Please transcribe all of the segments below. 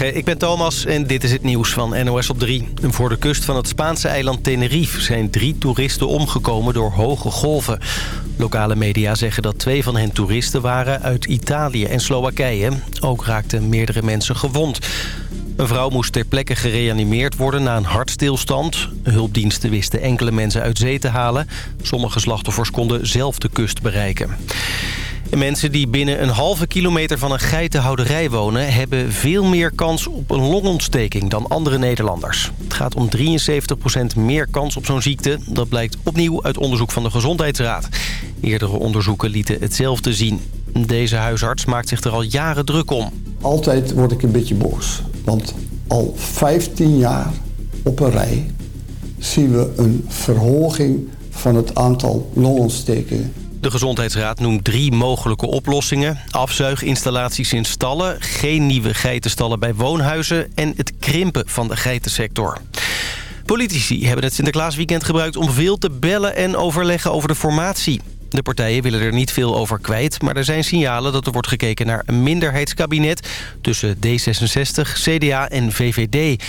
Ik ben Thomas en dit is het nieuws van NOS op 3. Voor de kust van het Spaanse eiland Tenerife zijn drie toeristen omgekomen door hoge golven. Lokale media zeggen dat twee van hen toeristen waren uit Italië en Slowakije. Ook raakten meerdere mensen gewond. Een vrouw moest ter plekke gereanimeerd worden na een hartstilstand. Hulpdiensten wisten enkele mensen uit zee te halen. Sommige slachtoffers konden zelf de kust bereiken. Mensen die binnen een halve kilometer van een geitenhouderij wonen... hebben veel meer kans op een longontsteking dan andere Nederlanders. Het gaat om 73% meer kans op zo'n ziekte. Dat blijkt opnieuw uit onderzoek van de Gezondheidsraad. Eerdere onderzoeken lieten hetzelfde zien. Deze huisarts maakt zich er al jaren druk om. Altijd word ik een beetje boos. Want al 15 jaar op een rij zien we een verhoging van het aantal longontstekingen. De Gezondheidsraad noemt drie mogelijke oplossingen. Afzuiginstallaties in stallen, geen nieuwe geitenstallen bij woonhuizen... en het krimpen van de geitensector. Politici hebben het Sinterklaasweekend gebruikt om veel te bellen en overleggen over de formatie. De partijen willen er niet veel over kwijt, maar er zijn signalen dat er wordt gekeken naar een minderheidskabinet tussen D66, CDA en VVD.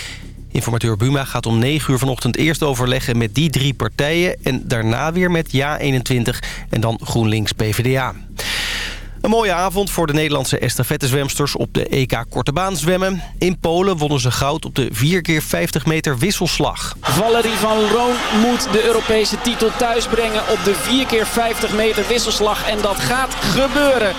Informateur Buma gaat om 9 uur vanochtend eerst overleggen met die drie partijen... en daarna weer met JA21 en dan GroenLinks PvdA. Een mooie avond voor de Nederlandse estafettezwemsters op de EK Korte Baan zwemmen. In Polen wonnen ze goud op de 4x50 meter wisselslag. Valerie van Roon moet de Europese titel thuisbrengen op de 4x50 meter wisselslag. En dat gaat gebeuren.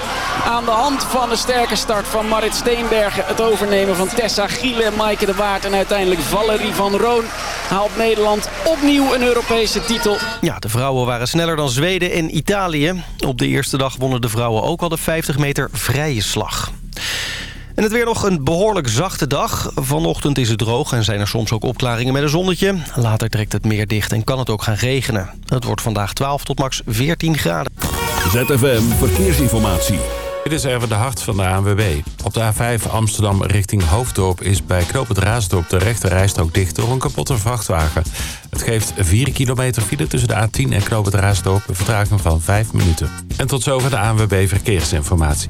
Aan de hand van de sterke start van Marit Steenbergen. Het overnemen van Tessa Giele en Maaike de Waard. En uiteindelijk Valerie van Roon haalt Nederland opnieuw een Europese titel. Ja, de vrouwen waren sneller dan Zweden en Italië. Op de eerste dag wonnen de vrouwen ook al de 50 meter vrije slag. En het weer nog een behoorlijk zachte dag. Vanochtend is het droog en zijn er soms ook opklaringen met een zonnetje. Later trekt het meer dicht en kan het ook gaan regenen. Het wordt vandaag 12 tot max 14 graden. ZFM Verkeersinformatie. Dit is even de hart van de ANWB. Op de A5 Amsterdam richting Hoofddorp is bij Knoop het Raasdorp de rechte rijstrook dicht door een kapotte vrachtwagen. Het geeft 4 kilometer file tussen de A10 en Knoop het een vertraging van 5 minuten. En tot zover de ANWB Verkeersinformatie.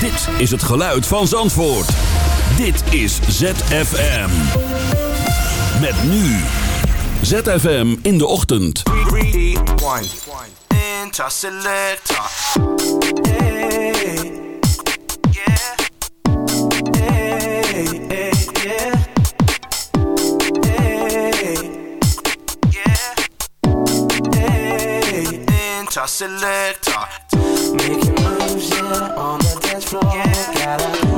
Dit is het geluid van Zandvoort. Dit is ZFM. Met nu. ZFM in de ochtend. Making moves, floor. Gotta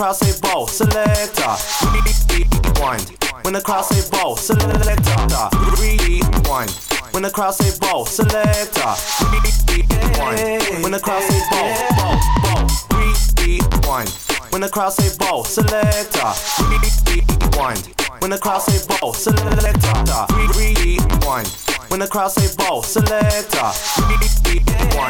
crowd say ball, selector. Rewind. When the crowd say ball, selector. Rewind. When the crowd say ball, selector. Rewind. When the crowd say ball, ball, ball. Rewind. When the crowd say ball, selector. Rewind. When the crowd say ball, selector. Rewind. When the crowd say ball, selector. Rewind.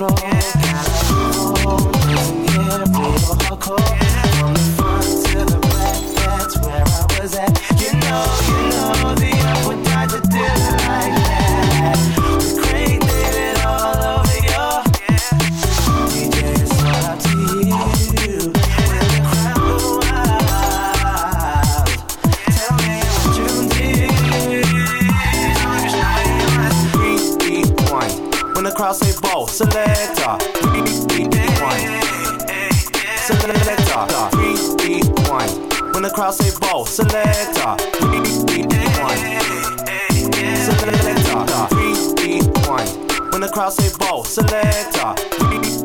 I you. When the crowd say ball, selector. Crowd say ball, selector. Rewind. Selector. Rewind. When the crowd say ball, selector. Rewind.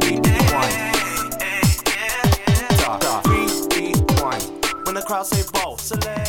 Rewind. When the crowd say ball, selector.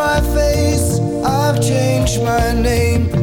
My face, I've changed my name,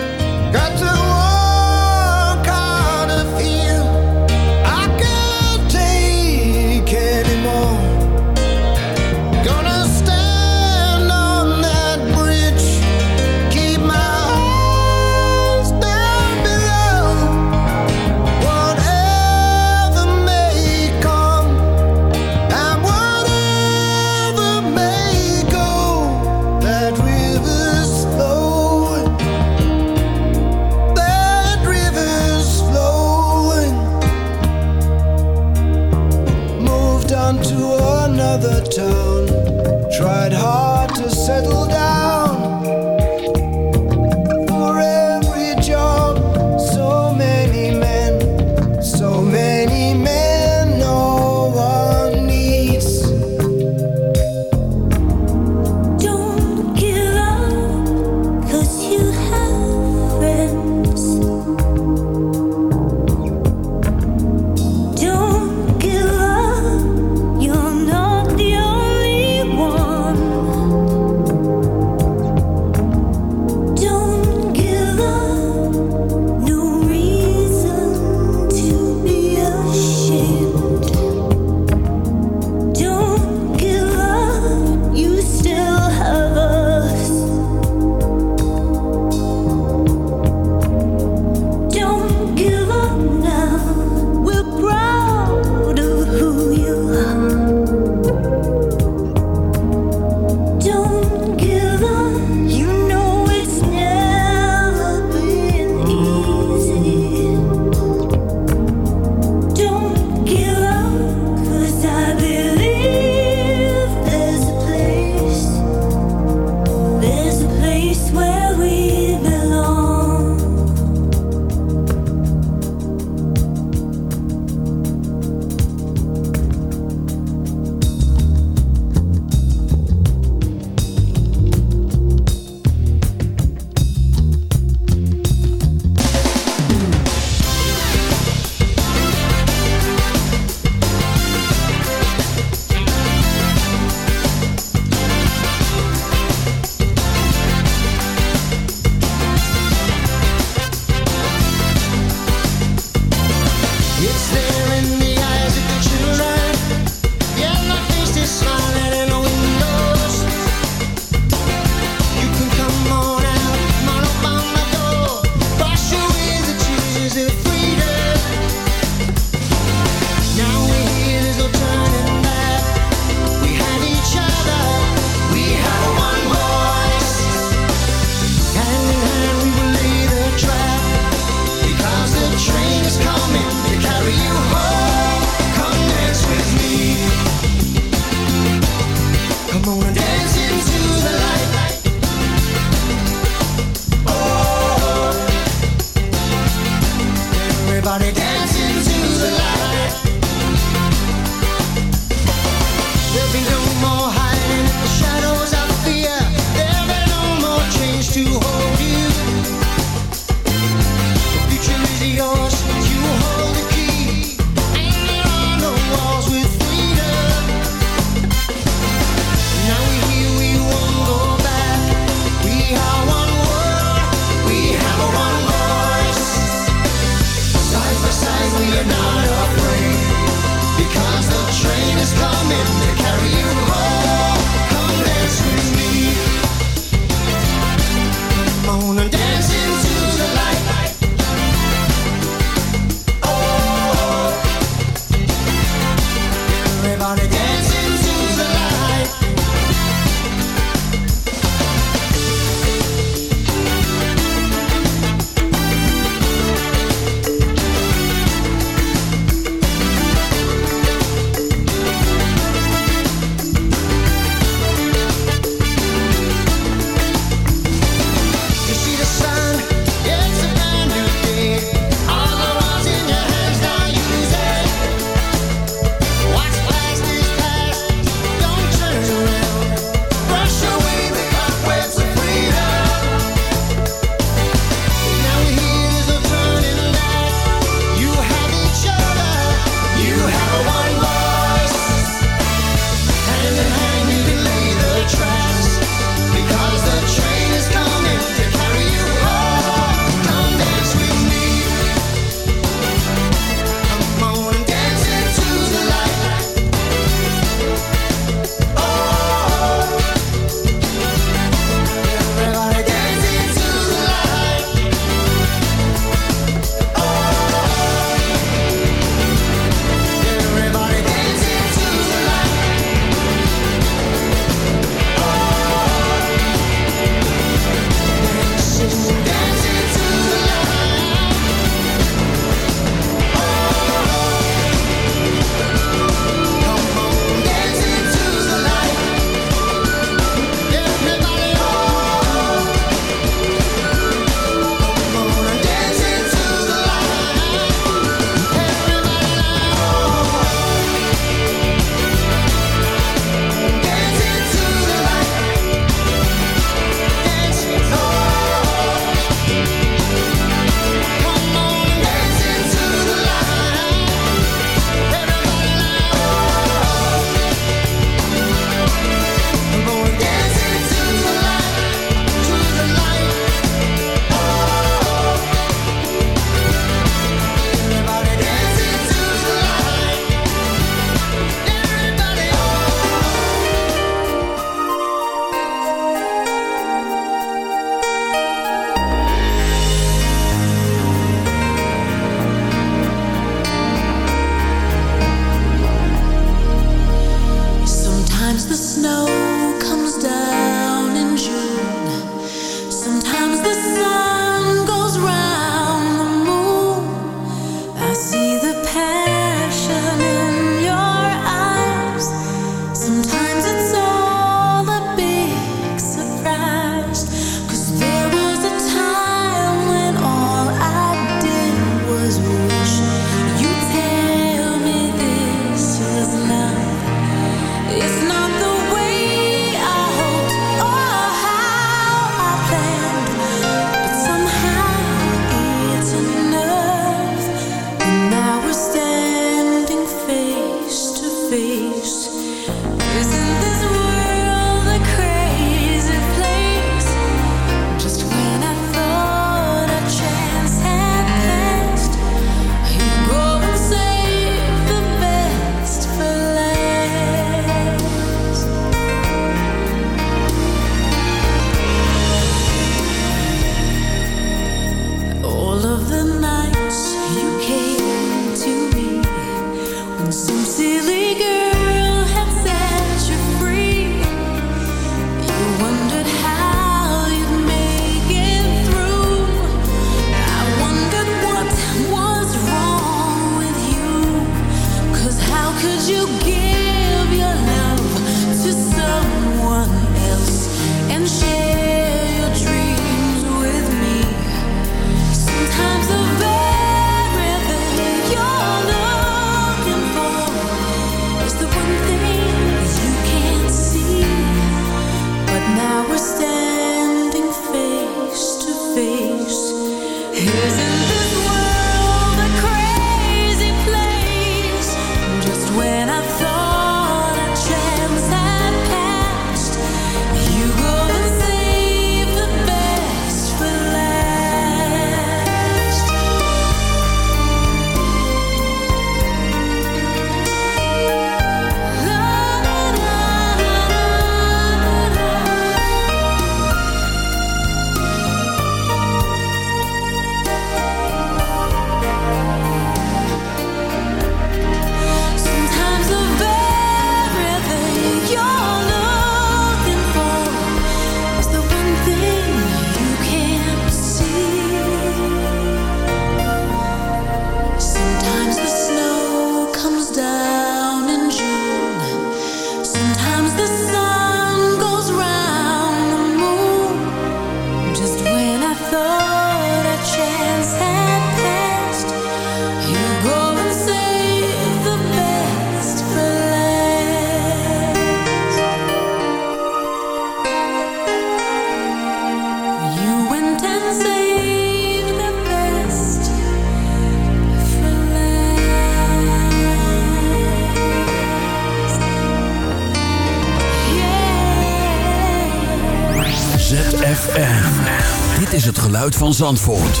van Zandvoort.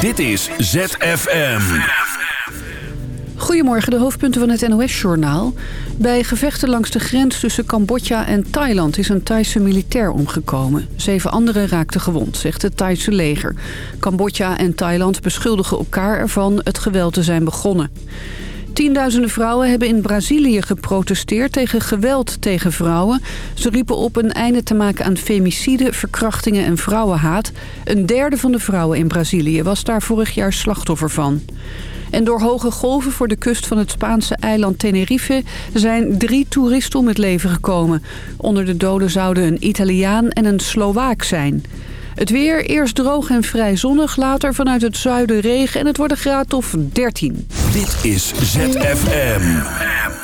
Dit is ZFM. Goedemorgen, de hoofdpunten van het NOS-journaal. Bij gevechten langs de grens tussen Cambodja en Thailand is een Thaise militair omgekomen. Zeven anderen raakten gewond, zegt het Thaise leger. Cambodja en Thailand beschuldigen elkaar ervan het geweld te zijn begonnen. Tienduizenden vrouwen hebben in Brazilië geprotesteerd tegen geweld tegen vrouwen. Ze riepen op een einde te maken aan femicide, verkrachtingen en vrouwenhaat. Een derde van de vrouwen in Brazilië was daar vorig jaar slachtoffer van. En door hoge golven voor de kust van het Spaanse eiland Tenerife... zijn drie toeristen om het leven gekomen. Onder de doden zouden een Italiaan en een Slowaak zijn. Het weer, eerst droog en vrij zonnig, later vanuit het zuiden regen... en het wordt een graad of 13. Dit is ZFM.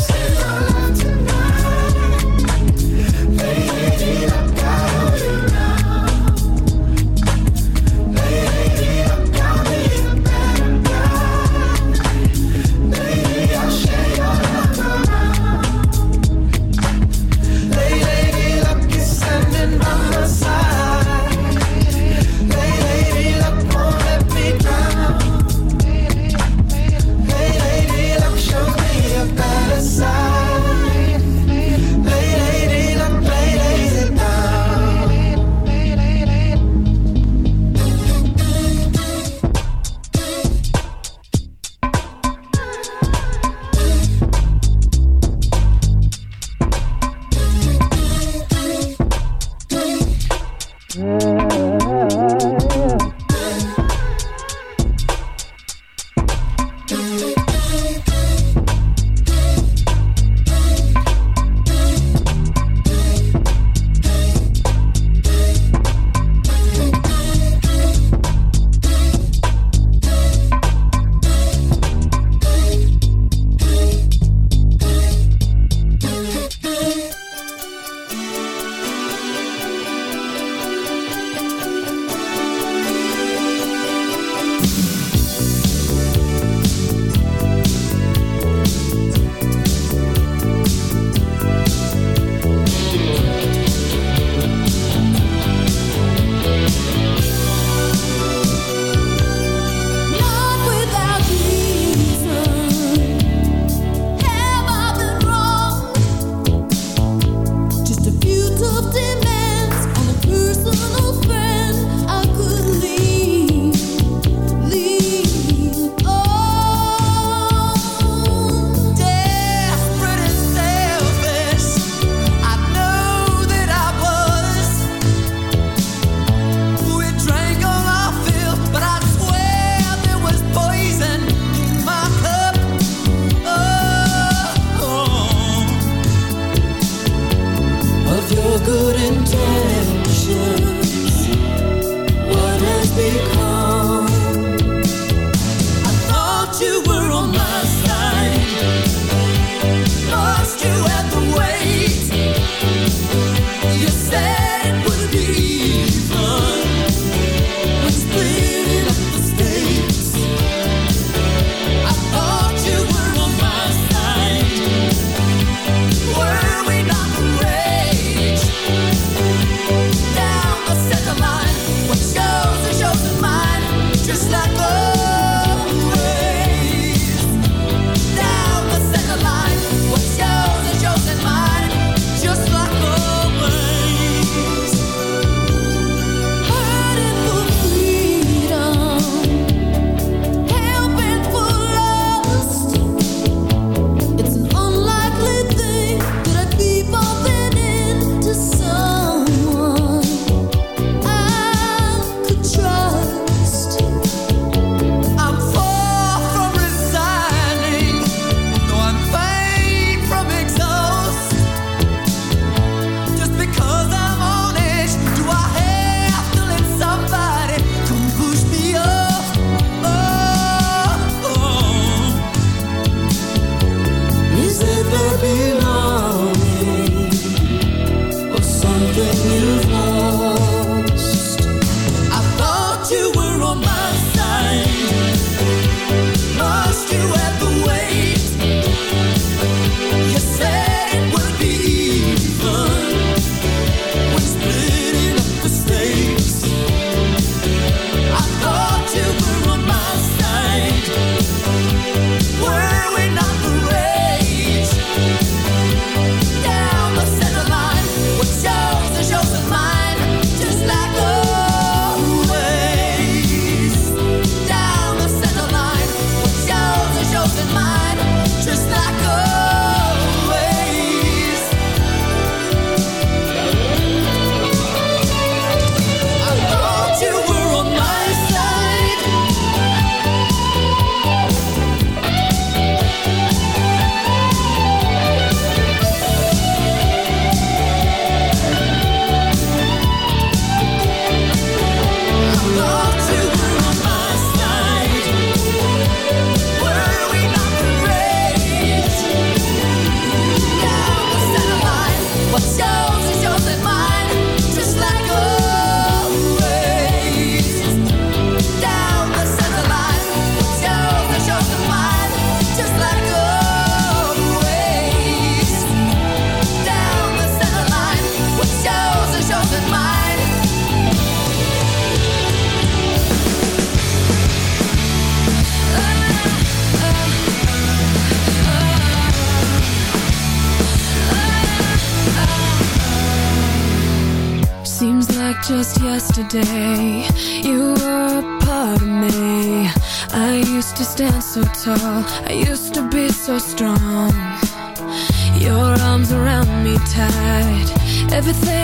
I used to be so strong. Your arms around me tight Everything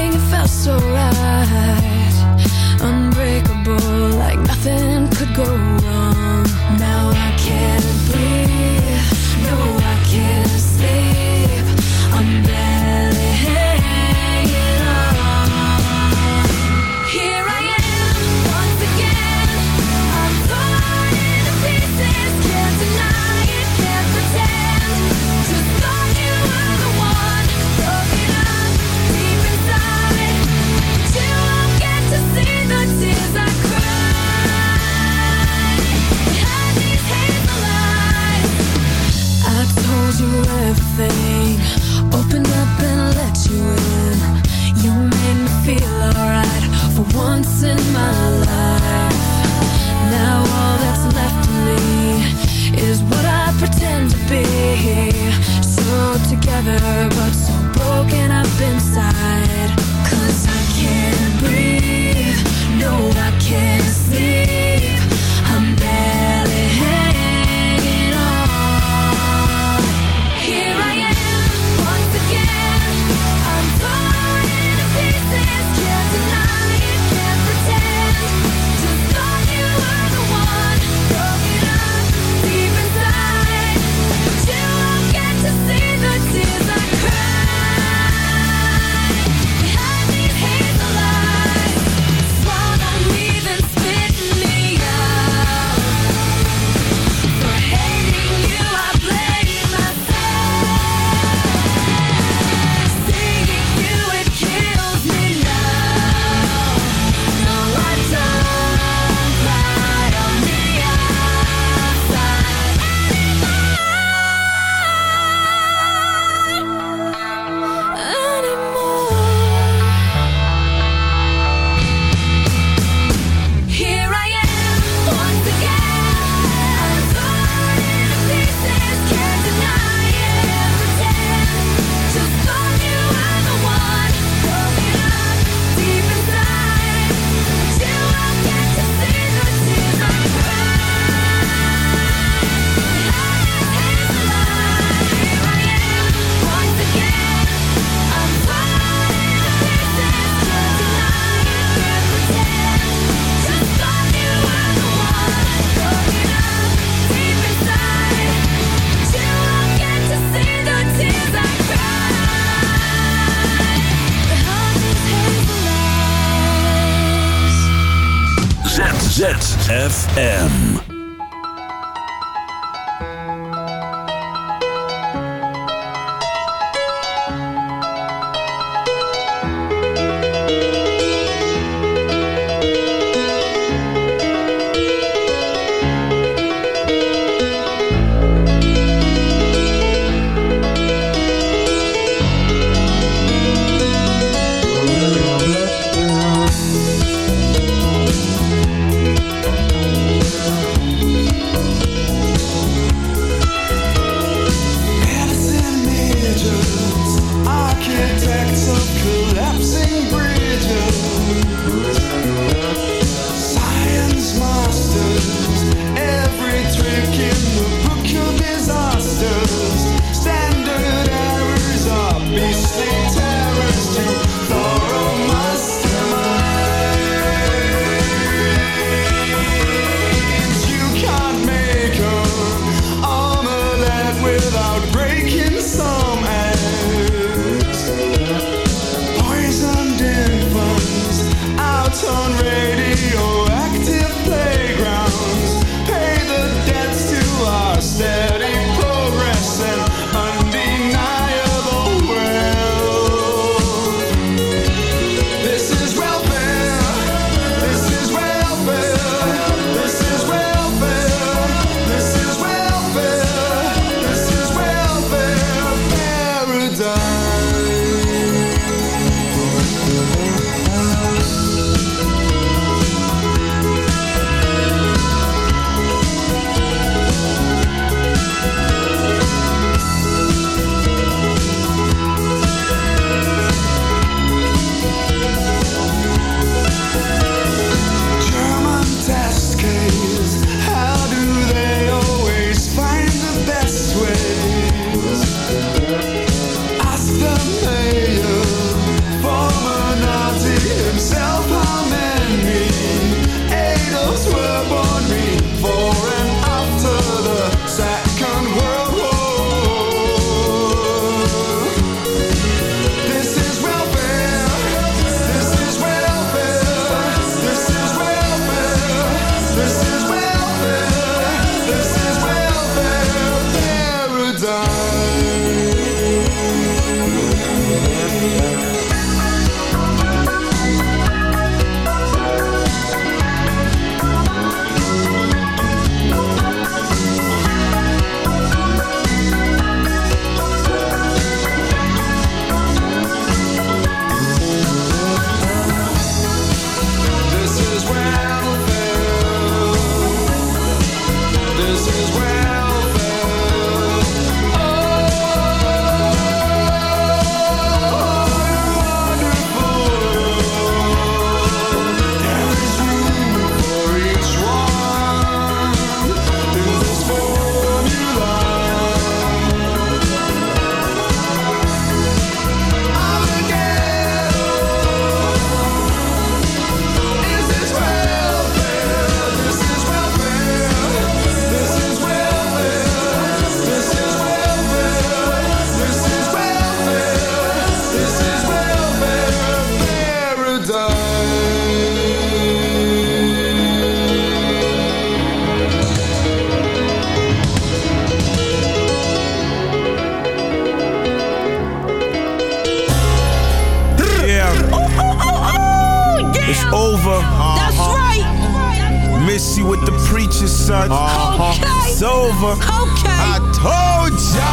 son. Uh-huh. Okay. It's over. Okay. I told ya.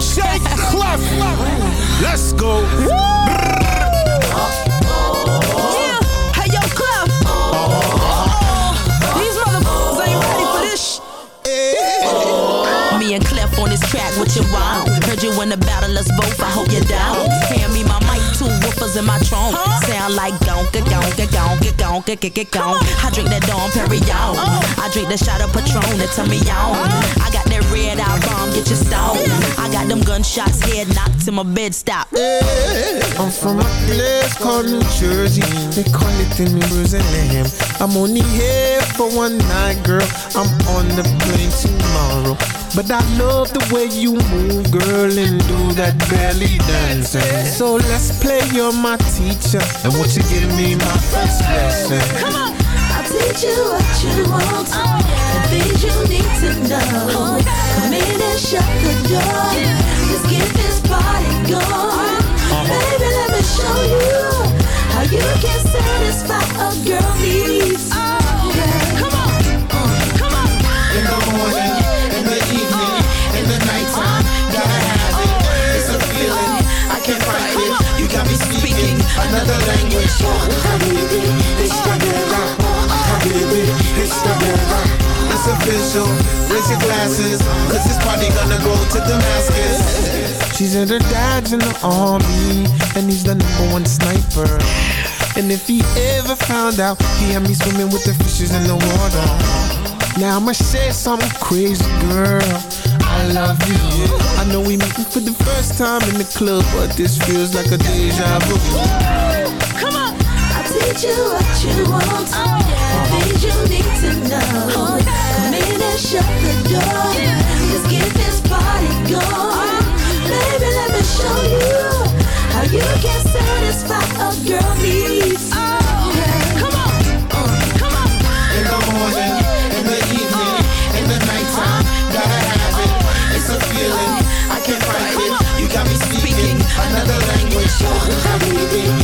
Shake Clef. Let's go. Yeah. Hey, yo, Clef. These motherfuckers ain't ready for this sh- Me and Clef on this track, what you want? You in the battle, let's both, I hope you're down. Hand me my mic, two woofers in my trunk. Sound like gonka, gonka, gonka, gonka, gonka, gonka. I drink that Dom Perignon. Oh. I drink that shot of Patron that turn me on. I got that red eye bomb, get you stoned. I got them gunshots, head knocked till my bed stop. I'm from a place called New Jersey. They call it in Brazilian. I'm only here for one night, girl. I'm on the plane tomorrow. But I love the way you move, girl, and do that belly dancing. So let's play, you're my teacher. And won't you give me my first lesson? Come on. I'll teach you what you want. The things you need to know. Come in and shut the door. Let's get this party going. Baby, let me show you how you can satisfy a girl needs. Yeah. Another language. Oh, Habibi, it's the guerra. Oh, Habibi, it's the guerra. It's official, raise your glasses, cause this party gonna go to Damascus. She said her dad's in the army, and he's the number one sniper. And if he ever found out, he had me swimming with the fishes in the water. Now I'ma say something crazy, girl. I love you. I know we meeting for the first time in the club, but this feels like a deja vu. Come on. I'll teach you what you want. Oh. The things you need to know. Oh, come in and shut the door. Let's get this party going. Uh-huh. Baby, let me show you how you can satisfy a girl needs. Yeah. Come on. Uh. Come on. In the morning, in the evening, uh-huh. in the nighttime, uh-huh. gotta have it. It's a feeling, I can't fight it. You got me speaking another language. Habibi, it's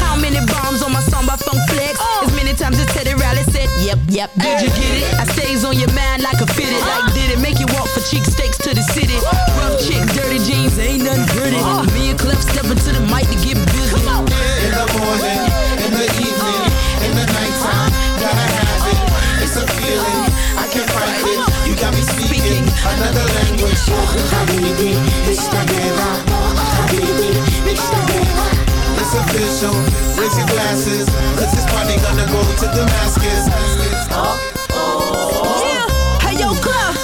Many bombs on my by Funk Flex? As many times as Teddy Riley said, yep, yep. Did you get it? I stays on your mind like a fitted. Like, did it make you walk for cheek steaks to the city? Rough chick, dirty jeans, ain't nothing pretty. Me and Clef step into the mic to get busy. In the morning, in the evening, in the nighttime, gotta have it. It's a feeling, I can't fight it. You got me speaking another language. Habibi, guerra. Habibi, guerra. It's official, raise your glasses, cause this party gonna go to Damascus. Yeah. Hey, yo, Clef.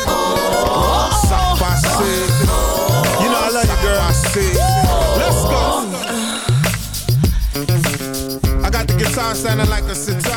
Suck by Sid. You know I love you, girl. Let's go. I got the guitar sounding like a sitar.